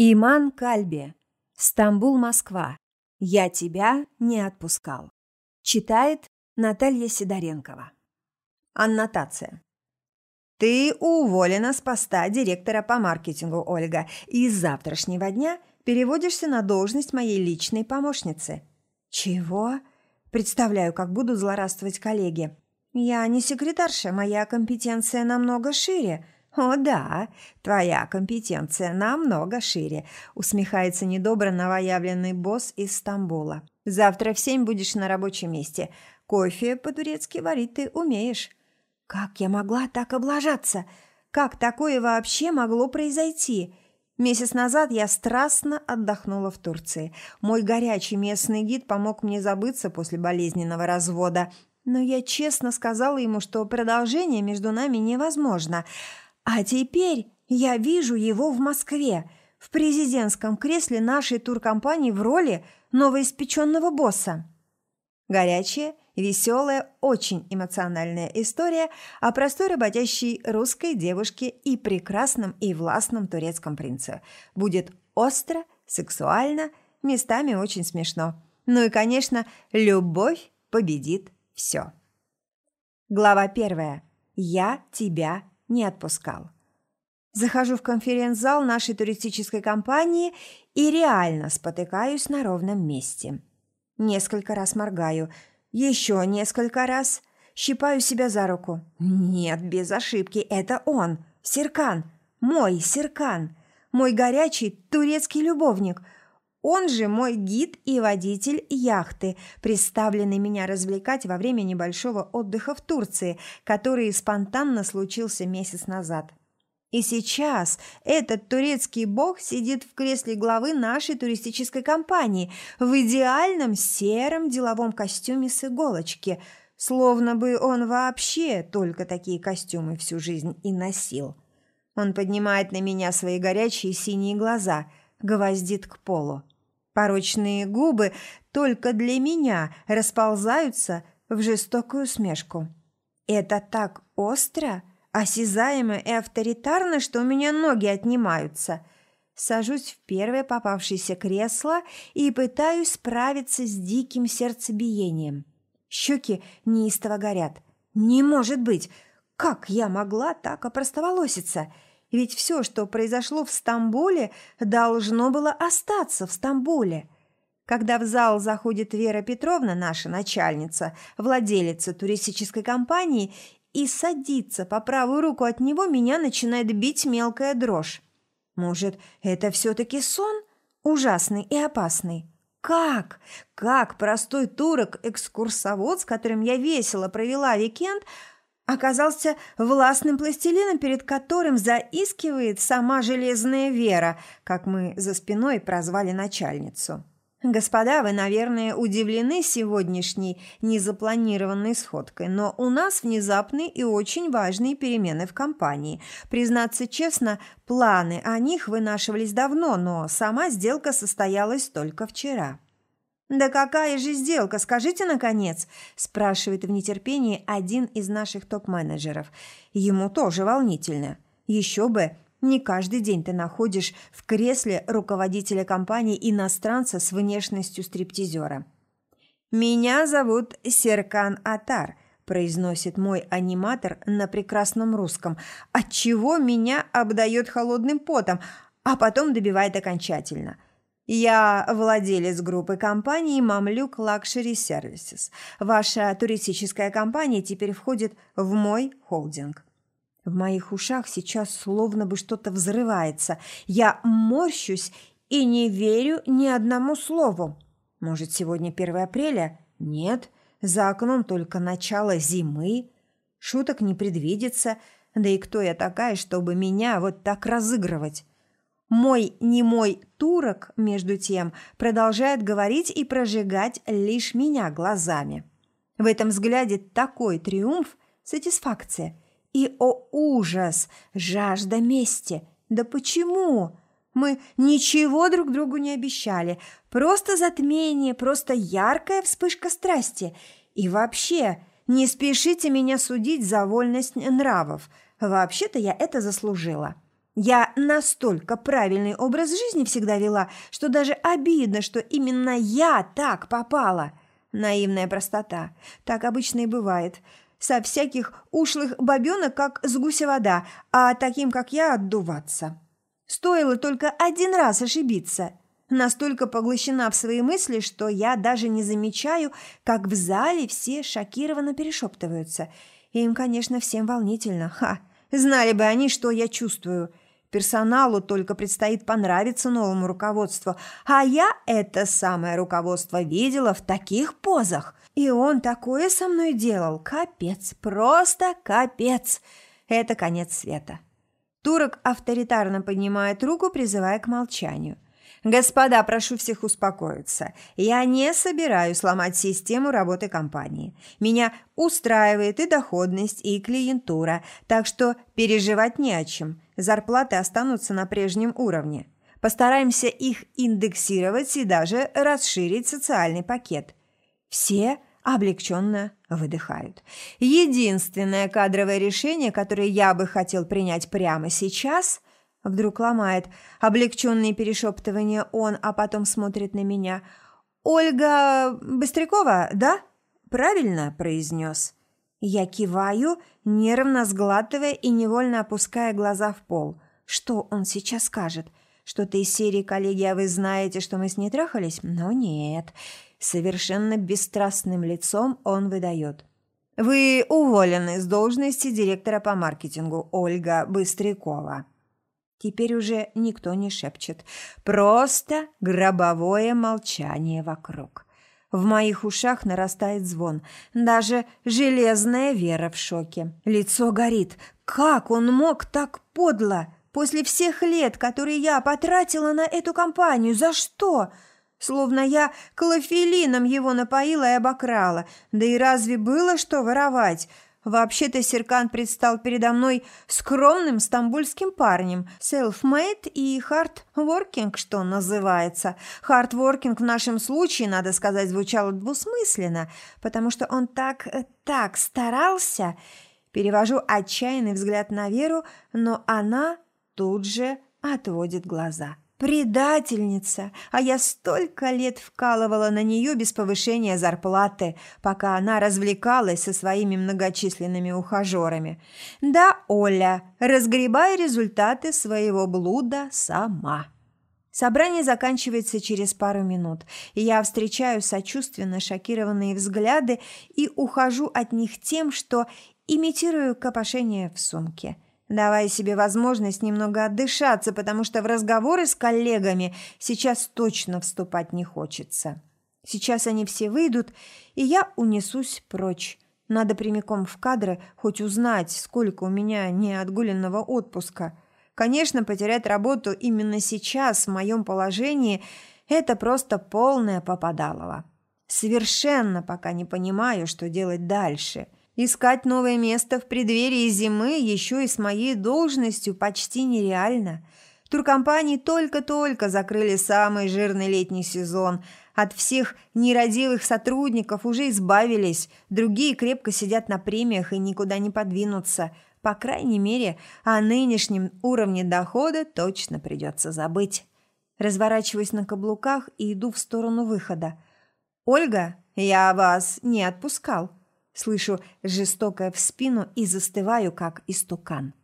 Иман Кальби. Стамбул, Москва. Я тебя не отпускал. Читает Наталья Сидоренкова. Аннотация. Ты уволена с поста директора по маркетингу, Ольга, и с завтрашнего дня переводишься на должность моей личной помощницы. Чего? Представляю, как буду злорадствовать коллеги. Я не секретарша, моя компетенция намного шире – «О да, твоя компетенция намного шире», – усмехается недобро новоявленный босс из Стамбула. «Завтра в семь будешь на рабочем месте. Кофе по-турецки варить ты умеешь». «Как я могла так облажаться? Как такое вообще могло произойти?» Месяц назад я страстно отдохнула в Турции. Мой горячий местный гид помог мне забыться после болезненного развода. Но я честно сказала ему, что продолжение между нами невозможно – а теперь я вижу его в Москве, в президентском кресле нашей туркомпании в роли новоиспеченного босса. Горячая, веселая, очень эмоциональная история о простой работящей русской девушке и прекрасном и властном турецком принце. Будет остро, сексуально, местами очень смешно. Ну и, конечно, любовь победит все. Глава первая. Я тебя не отпускал. Захожу в конференц-зал нашей туристической компании и реально спотыкаюсь на ровном месте. Несколько раз моргаю, еще несколько раз щипаю себя за руку. Нет, без ошибки, это он, Серкан, мой Серкан, мой горячий турецкий любовник – он же мой гид и водитель яхты, представленный меня развлекать во время небольшого отдыха в Турции, который спонтанно случился месяц назад. И сейчас этот турецкий бог сидит в кресле главы нашей туристической компании в идеальном сером деловом костюме с иголочки, словно бы он вообще только такие костюмы всю жизнь и носил. Он поднимает на меня свои горячие синие глаза, гвоздит к полу. Порочные губы только для меня расползаются в жестокую смешку. Это так остро, осязаемо и авторитарно, что у меня ноги отнимаются. Сажусь в первое попавшееся кресло и пытаюсь справиться с диким сердцебиением. Щеки неистово горят. «Не может быть! Как я могла так опростоволоситься?» Ведь все, что произошло в Стамбуле, должно было остаться в Стамбуле. Когда в зал заходит Вера Петровна, наша начальница, владелица туристической компании, и садится по правую руку от него, меня начинает бить мелкая дрожь. Может, это все-таки сон? Ужасный и опасный. Как? Как простой турок-экскурсовод, с которым я весело провела викенд, оказался властным пластилином, перед которым заискивает сама железная Вера, как мы за спиной прозвали начальницу. Господа, вы, наверное, удивлены сегодняшней незапланированной сходкой, но у нас внезапные и очень важные перемены в компании. Признаться честно, планы о них вынашивались давно, но сама сделка состоялась только вчера. «Да какая же сделка, скажите, наконец?» – спрашивает в нетерпении один из наших топ-менеджеров. Ему тоже волнительно. Еще бы, не каждый день ты находишь в кресле руководителя компании иностранца с внешностью стриптизера. «Меня зовут Серкан Атар», – произносит мой аниматор на прекрасном русском, отчего меня обдает холодным потом, а потом добивает окончательно – я владелец группы компаний «Мамлюк Luxury Services. Ваша туристическая компания теперь входит в мой холдинг. В моих ушах сейчас словно бы что-то взрывается. Я морщусь и не верю ни одному слову. Может, сегодня 1 апреля? Нет, за окном только начало зимы. Шуток не предвидится. Да и кто я такая, чтобы меня вот так разыгрывать? Мой немой турок, между тем, продолжает говорить и прожигать лишь меня глазами. В этом взгляде такой триумф, сатисфакция и, о ужас, жажда мести. Да почему? Мы ничего друг другу не обещали. Просто затмение, просто яркая вспышка страсти. И вообще, не спешите меня судить за вольность нравов. Вообще-то я это заслужила. Я настолько правильный образ жизни всегда вела, что даже обидно, что именно я так попала. Наивная простота. Так обычно и бывает. Со всяких ушлых бабенок, как с гуся вода, а таким, как я, отдуваться. Стоило только один раз ошибиться. Настолько поглощена в свои мысли, что я даже не замечаю, как в зале все шокированно перешептываются. Им, конечно, всем волнительно. Ха! Знали бы они, что я чувствую – Персоналу только предстоит понравиться новому руководству, а я это самое руководство видела в таких позах. И он такое со мной делал. Капец, просто капец. Это конец света. Турок авторитарно поднимает руку, призывая к молчанию. Господа, прошу всех успокоиться. Я не собираюсь ломать систему работы компании. Меня устраивает и доходность, и клиентура, так что переживать не о чем. Зарплаты останутся на прежнем уровне. Постараемся их индексировать и даже расширить социальный пакет. Все облегченно выдыхают. Единственное кадровое решение, которое я бы хотел принять прямо сейчас – Вдруг ломает. Облегченные перешептывания он, а потом смотрит на меня. «Ольга Быстрякова, да?» «Правильно?» – произнес. Я киваю, нервно сглатывая и невольно опуская глаза в пол. Что он сейчас скажет? Что-то из серии «Коллеги, а вы знаете, что мы с ней трахались?» Но нет. Совершенно бесстрастным лицом он выдает. «Вы уволены с должности директора по маркетингу Ольга Быстрякова». Теперь уже никто не шепчет. Просто гробовое молчание вокруг. В моих ушах нарастает звон. Даже железная Вера в шоке. Лицо горит. Как он мог так подло? После всех лет, которые я потратила на эту компанию, за что? Словно я клофелином его напоила и обокрала. Да и разве было что воровать? Вообще-то Серкан предстал передо мной скромным стамбульским парнем, self-made и hard-working, что называется. Hard-working в нашем случае, надо сказать, звучало двусмысленно, потому что он так, так старался. Перевожу отчаянный взгляд на Веру, но она тут же отводит глаза. Предательница! А я столько лет вкалывала на нее без повышения зарплаты, пока она развлекалась со своими многочисленными ухажерами. Да, Оля, разгребай результаты своего блуда сама. Собрание заканчивается через пару минут, и я встречаю сочувственно шокированные взгляды и ухожу от них тем, что имитирую копошение в сумке – давая себе возможность немного отдышаться, потому что в разговоры с коллегами сейчас точно вступать не хочется. Сейчас они все выйдут, и я унесусь прочь. Надо прямиком в кадры хоть узнать, сколько у меня неотгуленного отпуска. Конечно, потерять работу именно сейчас в моем положении – это просто полное попадалово. Совершенно пока не понимаю, что делать дальше – Искать новое место в преддверии зимы еще и с моей должностью почти нереально. Туркомпании только-только закрыли самый жирный летний сезон. От всех нерадивых сотрудников уже избавились. Другие крепко сидят на премиях и никуда не подвинутся. По крайней мере, о нынешнем уровне дохода точно придется забыть. Разворачиваюсь на каблуках и иду в сторону выхода. «Ольга, я вас не отпускал». Слышу жестокое в спину и застываю, как истукан.